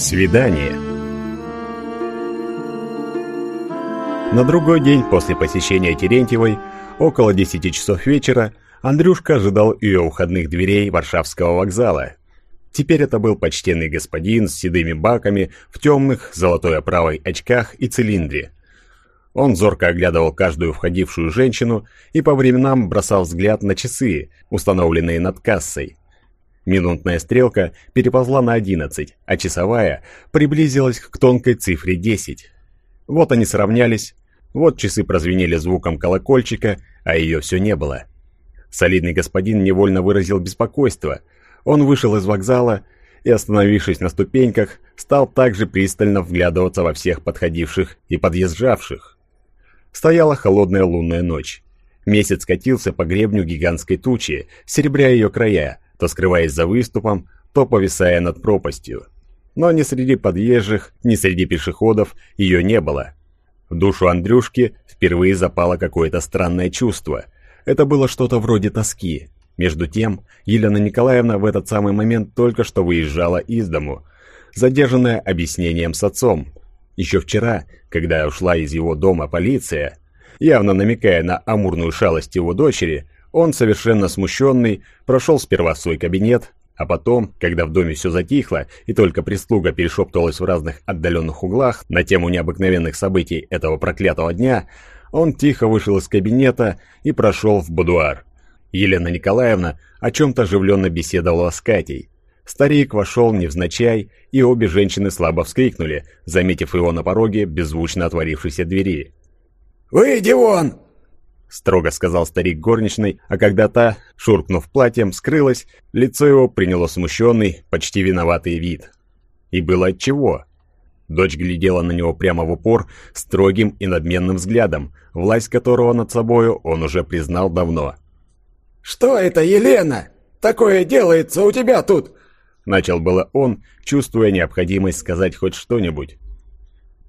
Свидание На другой день после посещения Терентьевой, около 10 часов вечера, Андрюшка ожидал ее уходных дверей Варшавского вокзала. Теперь это был почтенный господин с седыми баками, в темных, золотой оправой очках и цилиндре. Он зорко оглядывал каждую входившую женщину и по временам бросал взгляд на часы, установленные над кассой. Минутная стрелка переползла на 11, а часовая приблизилась к тонкой цифре 10. Вот они сравнялись, вот часы прозвенели звуком колокольчика, а ее все не было. Солидный господин невольно выразил беспокойство. Он вышел из вокзала и, остановившись на ступеньках, стал также пристально вглядываться во всех подходивших и подъезжавших. Стояла холодная лунная ночь. Месяц катился по гребню гигантской тучи, серебря ее края, то скрываясь за выступом, то повисая над пропастью. Но ни среди подъезжих, ни среди пешеходов ее не было. В душу Андрюшки впервые запало какое-то странное чувство. Это было что-то вроде тоски. Между тем, Елена Николаевна в этот самый момент только что выезжала из дому, задержанная объяснением с отцом. Еще вчера, когда ушла из его дома полиция, явно намекая на амурную шалость его дочери, он, совершенно смущенный, прошел сперва в свой кабинет, а потом, когда в доме все затихло и только прислуга перешептывалась в разных отдаленных углах на тему необыкновенных событий этого проклятого дня, он тихо вышел из кабинета и прошел в будуар. Елена Николаевна о чем-то оживленно беседовала с Катей. Старик вошел невзначай, и обе женщины слабо вскрикнули, заметив его на пороге беззвучно отворившейся двери. «Выйди вон!» Строго сказал старик горничной, а когда та, шуркнув платьем, скрылась, лицо его приняло смущенный, почти виноватый вид. И было отчего. Дочь глядела на него прямо в упор, строгим и надменным взглядом, власть которого над собою он уже признал давно. «Что это, Елена? Такое делается у тебя тут!» Начал было он, чувствуя необходимость сказать хоть что-нибудь.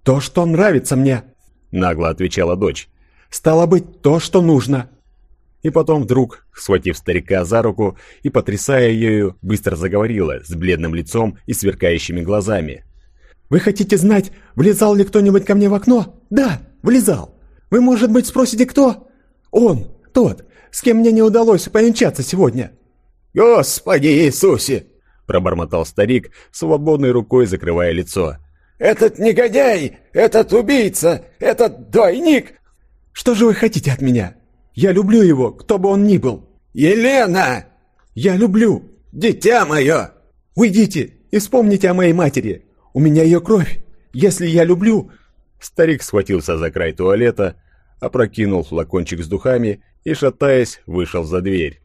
«То, что нравится мне!» Нагло отвечала дочь. Стало быть, то, что нужно. И потом вдруг, схватив старика за руку и потрясая ею, быстро заговорила с бледным лицом и сверкающими глазами. «Вы хотите знать, влезал ли кто-нибудь ко мне в окно? Да, влезал. Вы, может быть, спросите, кто? Он, тот, с кем мне не удалось повенчаться сегодня». «Господи Иисусе!» – пробормотал старик, свободной рукой закрывая лицо. «Этот негодяй! Этот убийца! Этот двойник! Что же вы хотите от меня? Я люблю его, кто бы он ни был. Елена! Я люблю. Дитя мое! Уйдите и вспомните о моей матери. У меня ее кровь. Если я люблю... Старик схватился за край туалета, опрокинул флакончик с духами и, шатаясь, вышел за дверь.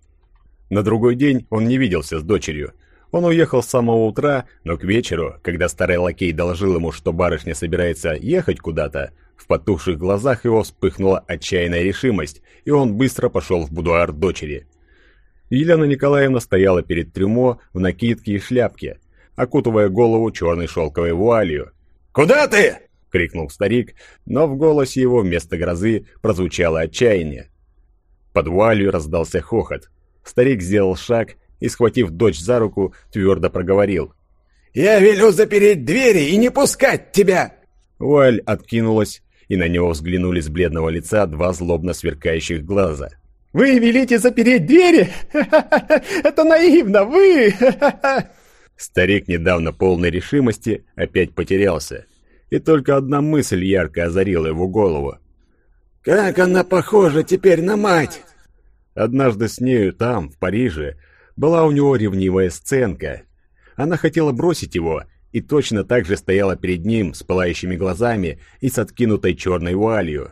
На другой день он не виделся с дочерью. Он уехал с самого утра, но к вечеру, когда старый лакей доложил ему, что барышня собирается ехать куда-то, в потухших глазах его вспыхнула отчаянная решимость, и он быстро пошел в будуар дочери. Елена Николаевна стояла перед трюмо в накидке и шляпке, окутывая голову черной шелковой вуалью. «Куда ты?» — крикнул старик, но в голосе его вместо грозы прозвучало отчаяние. Под вуалью раздался хохот. Старик сделал шаг и, схватив дочь за руку, твердо проговорил. «Я велю запереть двери и не пускать тебя!» Вуаль откинулась, и на него взглянули с бледного лица два злобно сверкающих глаза. «Вы велите запереть двери? Это наивно, вы!» Старик, недавно полной решимости, опять потерялся. И только одна мысль ярко озарила его голову. «Как она похожа теперь на мать!» Однажды с нею там, в Париже, была у него ревнивая сценка. Она хотела бросить его и точно так же стояла перед ним с пылающими глазами и с откинутой черной вуалью.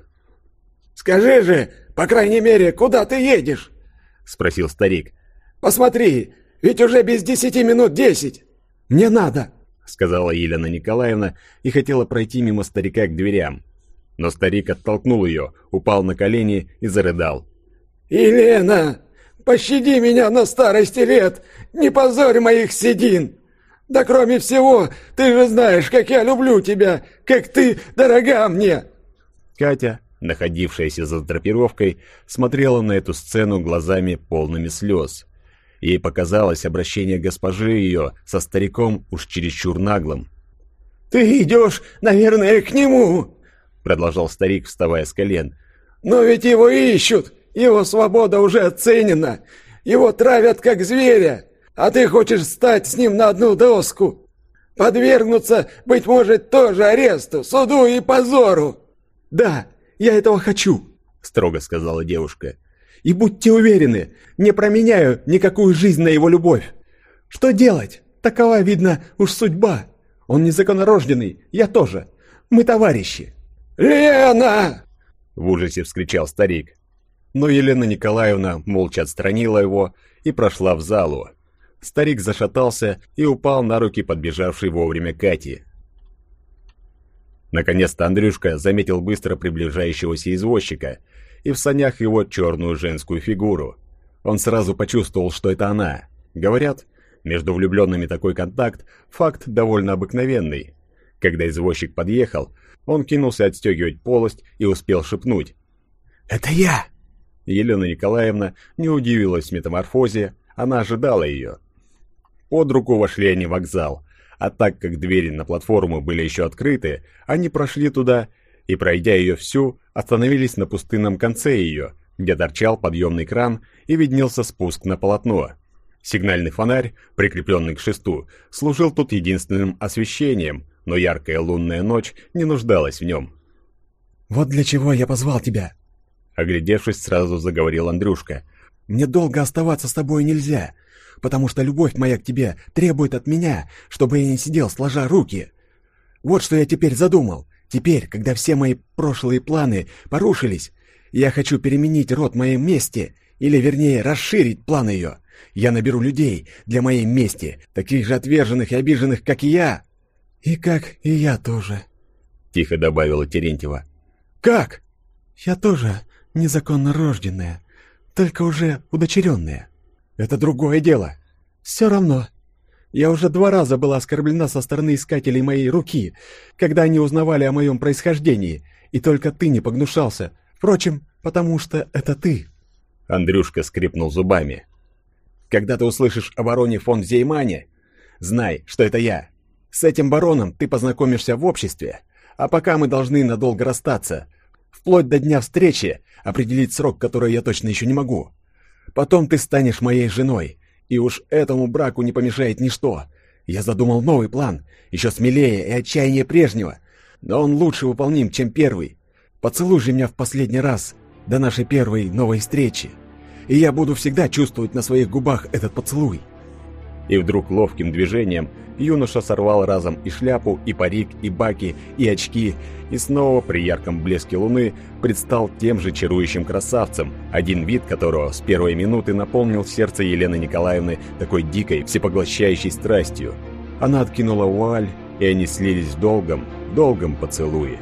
«Скажи же, по крайней мере, куда ты едешь?» — спросил старик. «Посмотри, ведь уже без десяти минут десять!» «Мне надо!» — сказала Елена Николаевна и хотела пройти мимо старика к дверям. Но старик оттолкнул ее, упал на колени и зарыдал. «Елена, пощади меня на старости лет! Не позорь моих седин!» Да кроме всего, ты же знаешь, как я люблю тебя, как ты дорога мне!» Катя, находившаяся за драпировкой, смотрела на эту сцену глазами полными слез. Ей показалось обращение госпожи ее со стариком уж чересчур наглым. «Ты идешь, наверное, к нему!» Продолжал старик, вставая с колен. «Но ведь его ищут! Его свобода уже оценена! Его травят как зверя! А ты хочешь стать с ним на одну доску! Подвергнуться, быть может, тоже аресту, суду и позору!» «Да, я этого хочу!» — строго сказала девушка. «И будьте уверены, не променяю никакую жизнь на его любовь! Что делать? Такова, видно, уж судьба! Он незаконнорожденный, я тоже! Мы товарищи!» «Лена!» — в ужасе вскричал старик. Но Елена Николаевна молча отстранила его и прошла в залу. Старик зашатался и упал на руки подбежавшей вовремя Кати. Наконец-то Андрюшка заметил быстро приближающегося извозчика и в санях его черную женскую фигуру. Он сразу почувствовал, что это она. Говорят, между влюбленными такой контакт – факт довольно обыкновенный. Когда извозчик подъехал, он кинулся отстегивать полость и успел шепнуть. «Это я!» Елена Николаевна не удивилась метаморфозе, она ожидала ее. Под руку вошли они в вокзал, а так как двери на платформу были еще открыты, они прошли туда и, пройдя ее всю, остановились на пустынном конце ее, где торчал подъемный кран и виднелся спуск на полотно. Сигнальный фонарь, прикрепленный к шесту, служил тут единственным освещением, но яркая лунная ночь не нуждалась в нем. «Вот для чего я позвал тебя!» Оглядевшись, сразу заговорил Андрюшка. «Мне долго оставаться с тобой нельзя потому что любовь моя к тебе требует от меня, чтобы я не сидел сложа руки. Вот что я теперь задумал. Теперь, когда все мои прошлые планы порушились, я хочу переменить род моей мести, или, вернее, расширить план ее. Я наберу людей для моей мести, таких же отверженных и обиженных, как и я. И как и я тоже, — тихо добавила Терентьева. Как? Я тоже незаконно рожденная, только уже удочеренная. Это другое дело. Все равно. Я уже два раза была оскорблена со стороны искателей моей руки, когда они узнавали о моем происхождении, и только ты не погнушался. Впрочем, потому что это ты. Андрюшка скрипнул зубами. Когда ты услышишь о бароне фон Зеймане, знай, что это я. С этим бароном ты познакомишься в обществе, а пока мы должны надолго расстаться, вплоть до дня встречи, определить срок, который я точно еще не могу. Потом ты станешь моей женой, и уж этому браку не помешает ничто. Я задумал новый план, еще смелее и отчаяннее прежнего, но он лучше выполним, чем первый. Поцелуй же меня в последний раз до нашей первой новой встречи, и я буду всегда чувствовать на своих губах этот поцелуй. И вдруг ловким движением юноша сорвал разом и шляпу, и парик, и баки, и очки, и снова при ярком блеске луны предстал тем же чарующим красавцем, один вид которого с первой минуты наполнил сердце Елены Николаевны такой дикой, всепоглощающей страстью. Она откинула вуаль, и они слились в долгом, долгом поцелуе.